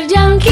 terjangkit